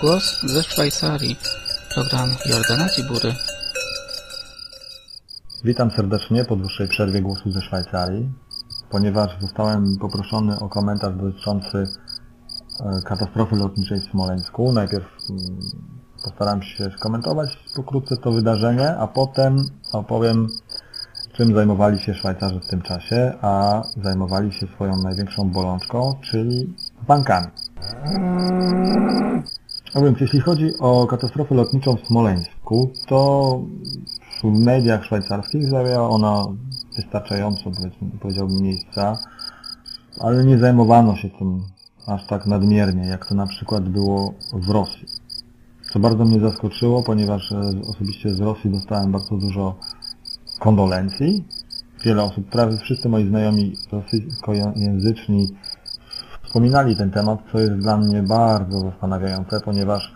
Głos ze Szwajcarii. Program Jordana Cibury. Witam serdecznie po dłuższej przerwie głosu ze Szwajcarii, ponieważ zostałem poproszony o komentarz dotyczący e, katastrofy lotniczej w Smoleńsku. Najpierw mm, postaram się skomentować pokrótce to wydarzenie, a potem opowiem, czym zajmowali się Szwajcarzy w tym czasie, a zajmowali się swoją największą bolączką, czyli bankami. A więc jeśli chodzi o katastrofę lotniczą w Smoleńsku, to w mediach szwajcarskich zajęła ona wystarczająco, powiedziałbym, miejsca, ale nie zajmowano się tym aż tak nadmiernie, jak to na przykład było w Rosji. Co bardzo mnie zaskoczyło, ponieważ e, osobiście z Rosji dostałem bardzo dużo kondolencji. Wiele osób, prawie wszyscy moi znajomi rosyjskojęzyczni wspominali ten temat, co jest dla mnie bardzo zastanawiające, ponieważ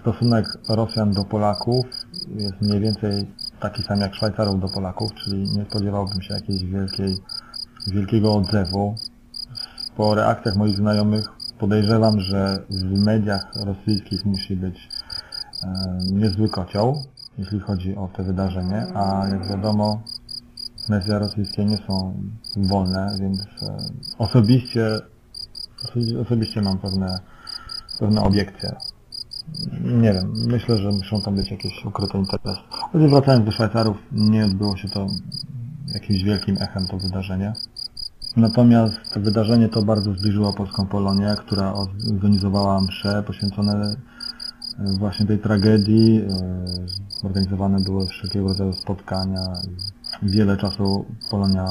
stosunek Rosjan do Polaków jest mniej więcej taki sam jak Szwajcarów do Polaków, czyli nie spodziewałbym się jakiejś wielkiej, wielkiego odzewu. Po reakcjach moich znajomych podejrzewam, że w mediach rosyjskich musi być e, niezły kocioł, jeśli chodzi o te wydarzenie, a jak wiadomo media rosyjskie nie są wolne, więc e, osobiście Osobiście mam pewne, pewne obiekcje. Nie wiem, myślę, że muszą tam być jakieś ukryte interesy. Ale wracając do Szwajcarów, nie odbyło się to jakimś wielkim echem to wydarzenie. Natomiast to wydarzenie to bardzo zbliżyło polską Polonię, która organizowała msze poświęcone e, właśnie tej tragedii. E, organizowane były wszelkiego rodzaju spotkania. Wiele czasu Polonia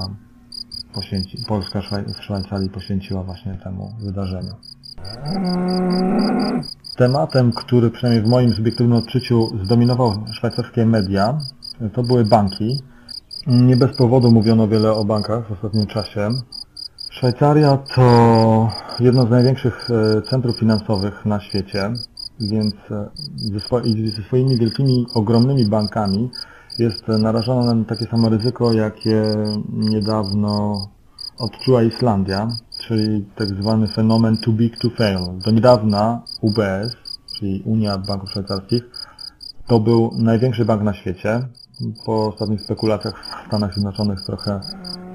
poświęci, Polska w Szwajcarii poświęciła właśnie temu wydarzeniu. Tematem, który przynajmniej w moim subiektywnym odczuciu zdominował szwajcarskie media, to były banki. Nie bez powodu mówiono wiele o bankach w ostatnim czasie. Szwajcaria to jedno z największych e, centrów finansowych na świecie, więc e, ze, swoimi wielkimi, ogromnymi bankami jest narażona na takie samo ryzyko, jakie niedawno odczuła Islandia, czyli tak zwany fenomen too big to fail. Do niedawna UBS, czyli Unia Banków Szwajcarskich, to był największy bank na świecie. Po ostatnich spekulacjach w Stanach Zjednoczonych trochę,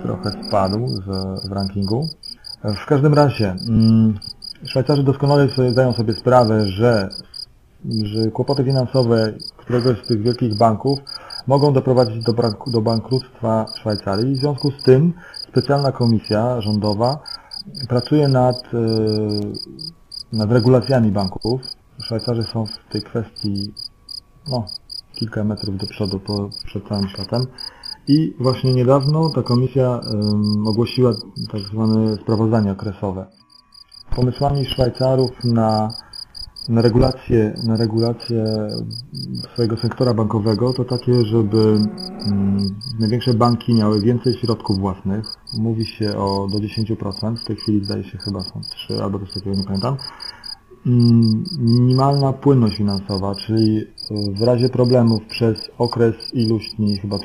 trochę spadł z, w rankingu. W każdym razie, mm, Szwajcarzy doskonale sobie, zdają sobie sprawę, że, że kłopoty finansowe któregoś z tych wielkich banków mogą doprowadzić do, do bankructwa Szwajcarii. W związku z tym specjalna komisja rządowa pracuje nad, e, nad regulacjami banków. Szwajcarzy są w tej kwestii no, kilka metrów do przodu po, przed całym światem. I właśnie niedawno ta komisja ogłosiła tak zwane sprawozdanie okresowe. Pomysłami Szwajcarów na na regulację, na regulację swojego sektora bankowego to takie, żeby mm, największe banki miały więcej środków własnych. Mówi się o do 10%, w tej chwili zdaje się chyba są 3 albo coś takiego, nie pamiętam. Mm, minimalna płynność finansowa, czyli w razie problemów przez okres iluś dni, chyba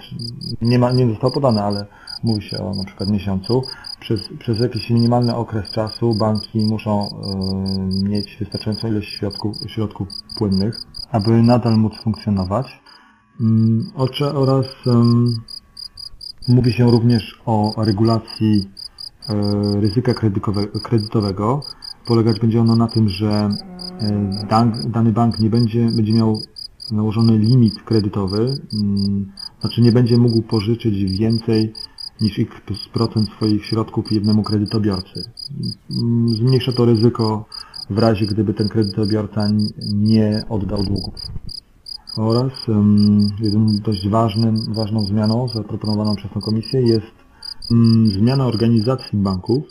nie, ma, nie zostało podane, ale mówi się o na przykład miesiącu, przez, przez jakiś minimalny okres czasu banki muszą y, mieć wystarczającą ilość środków, środków płynnych, aby nadal móc funkcjonować. Y, oraz y, mówi się również o regulacji y, ryzyka kredytowego. Polegać będzie ono na tym, że dany bank nie będzie, będzie miał nałożony limit kredytowy, znaczy nie będzie mógł pożyczyć więcej niż x procent swoich środków jednemu kredytobiorcy. Zmniejsza to ryzyko w razie, gdyby ten kredytobiorca nie oddał długów. Oraz um, jedną dość ważnym, ważną zmianą zaproponowaną przez tę komisję jest zmiana organizacji banków.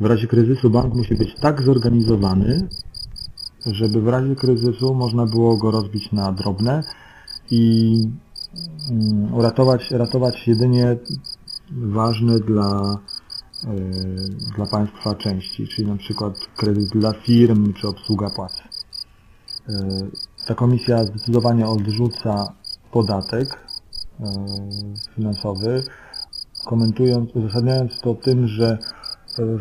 W razie kryzysu bank musi być tak zorganizowany, żeby w razie kryzysu można było go rozbić na drobne i um, uratować, ratować jedynie ważne dla, e, dla państwa części, czyli na przykład kredyt dla firm czy obsługa płac. E, ta komisja zdecydowanie odrzuca podatek e, finansowy, komentując, uzasadniając to tym, że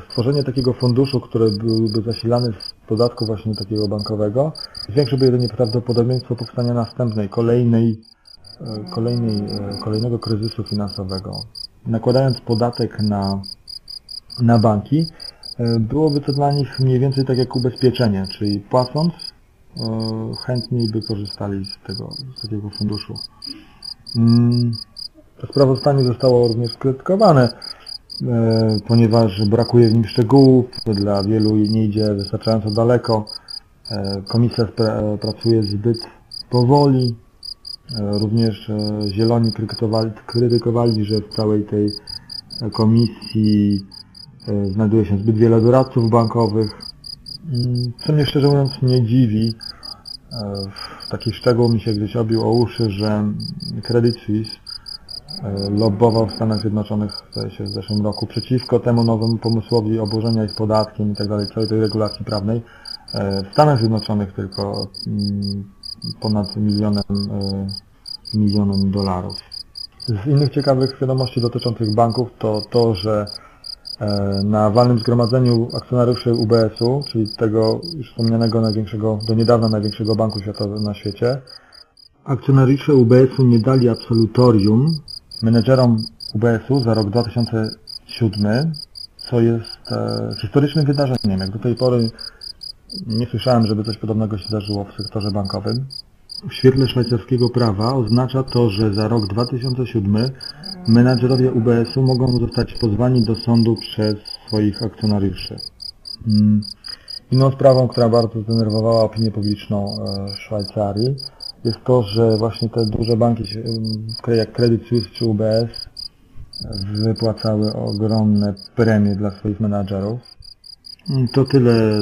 stworzenie takiego funduszu, który byłby zasilany podatku właśnie takiego bankowego, zwiększyłby jedynie prawdopodobieństwo powstania następnej, kolejnej, e, kolejnej, e, kolejnego kryzysu finansowego. Nakładając podatek na, na banki, e, byłoby to dla nich mniej więcej tak jak ubezpieczenie, czyli płacąc chętniej by korzystali z tego, z takiego funduszu. Mm, sprawozdanie zostało również skrytykowane, ponieważ brakuje w nim szczegółów, dla wielu nie idzie wystarczająco daleko, komisja pracuje zbyt powoli, również zieloni krytykowali, krytykowali, że w całej tej komisji znajduje się zbyt wiele doradców bankowych, mm, co mnie szczerze mówiąc nie dziwi, taki szczegół mi się gdzieś obił o uszy, że Credit Suisse e, lobbował w Stanach Zjednoczonych się w zeszłym roku przeciwko temu nowemu pomysłowi obłożenia ich podatkiem i tak dalej, całej tej regulacji prawnej. E, w Stanach Zjednoczonych tylko mm, ponad milionem, e, milionem dolarów. Z innych ciekawych wiadomości dotyczących banków to to, że E, na walnym zgromadzeniu akcjonariuszy UBS-u, czyli tego już wspomnianego największego, do niedawna największego banku światowego na świecie, akcjonariusze UBS-u nie dali absolutorium menedżerom UBS-u za rok 2007, co jest e, historycznym wydarzeniem. Jak do tej pory nie słyszałem, żeby coś podobnego się zdarzyło w sektorze bankowym. W świetle szwajcarskiego prawa oznacza to, że za rok 2007 menadżerowie UBS-u mogą zostać pozwani do sądu przez swoich akcjonariuszy. Mm. Inną sprawą, która bardzo zdenerwowała opinię publiczną e, Szwajcarii jest to, że właśnie te duże banki jak Credit Suisse czy UBS wypłacały ogromne premie dla swoich menadżerów. To tyle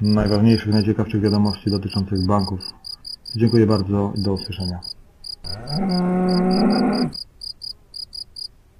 z najważniejszych, najciekawszych wiadomości dotyczących banków Dziękuję bardzo i do usłyszenia.